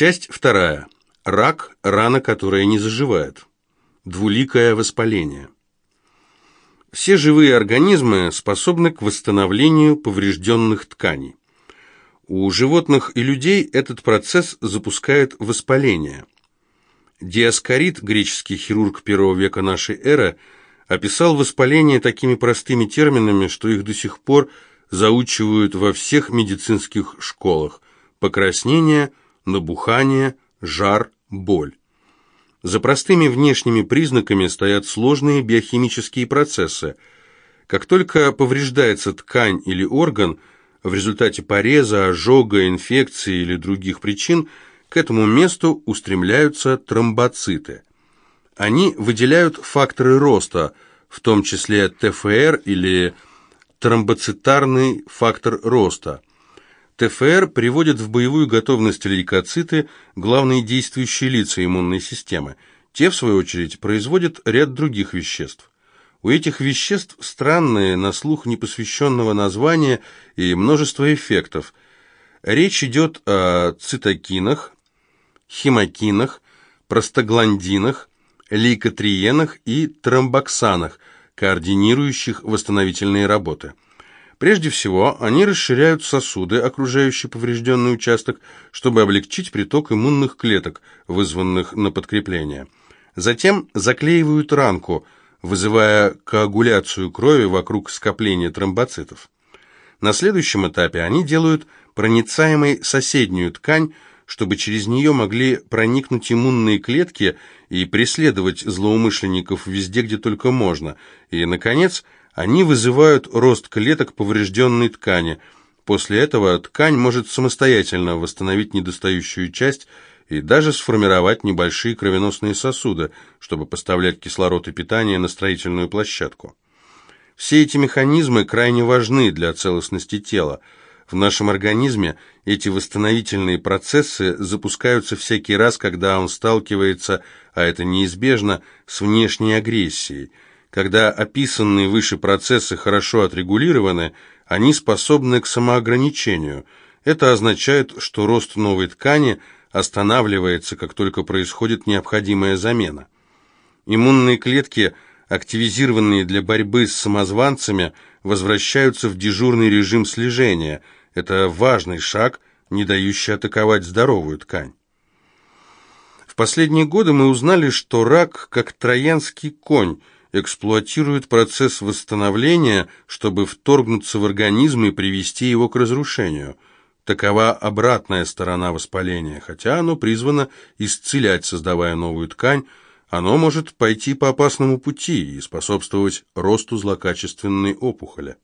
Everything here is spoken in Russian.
Часть вторая. Рак – рана, которая не заживает. Двуликое воспаление. Все живые организмы способны к восстановлению поврежденных тканей. У животных и людей этот процесс запускает воспаление. Диаскорид, греческий хирург первого века нашей эры, описал воспаление такими простыми терминами, что их до сих пор заучивают во всех медицинских школах. Покраснение, набухание, жар, боль. За простыми внешними признаками стоят сложные биохимические процессы. Как только повреждается ткань или орган, в результате пореза, ожога, инфекции или других причин, к этому месту устремляются тромбоциты. Они выделяют факторы роста, в том числе ТФР или тромбоцитарный фактор роста – ТФР приводит в боевую готовность лейкоциты, главные действующие лица иммунной системы. Те, в свою очередь, производят ряд других веществ. У этих веществ странные, на слух непосвященного названия и множество эффектов. Речь идет о цитокинах, химокинах, простагландинах, лейкотриенах и тромбоксанах, координирующих восстановительные работы. Прежде всего, они расширяют сосуды, окружающие поврежденный участок, чтобы облегчить приток иммунных клеток, вызванных на подкрепление. Затем заклеивают ранку, вызывая коагуляцию крови вокруг скопления тромбоцитов. На следующем этапе они делают проницаемой соседнюю ткань, чтобы через нее могли проникнуть иммунные клетки и преследовать злоумышленников везде, где только можно. И, наконец, они вызывают рост клеток поврежденной ткани. После этого ткань может самостоятельно восстановить недостающую часть и даже сформировать небольшие кровеносные сосуды, чтобы поставлять кислород и питание на строительную площадку. Все эти механизмы крайне важны для целостности тела. В нашем организме эти восстановительные процессы запускаются всякий раз, когда он сталкивается, а это неизбежно, с внешней агрессией – когда описанные выше процессы хорошо отрегулированы, они способны к самоограничению. Это означает, что рост новой ткани останавливается, как только происходит необходимая замена. Иммунные клетки, активизированные для борьбы с самозванцами, возвращаются в дежурный режим слежения. Это важный шаг, не дающий атаковать здоровую ткань. В последние годы мы узнали, что рак, как троянский конь – эксплуатирует процесс восстановления, чтобы вторгнуться в организм и привести его к разрушению. Такова обратная сторона воспаления. Хотя оно призвано исцелять, создавая новую ткань, оно может пойти по опасному пути и способствовать росту злокачественной опухоли.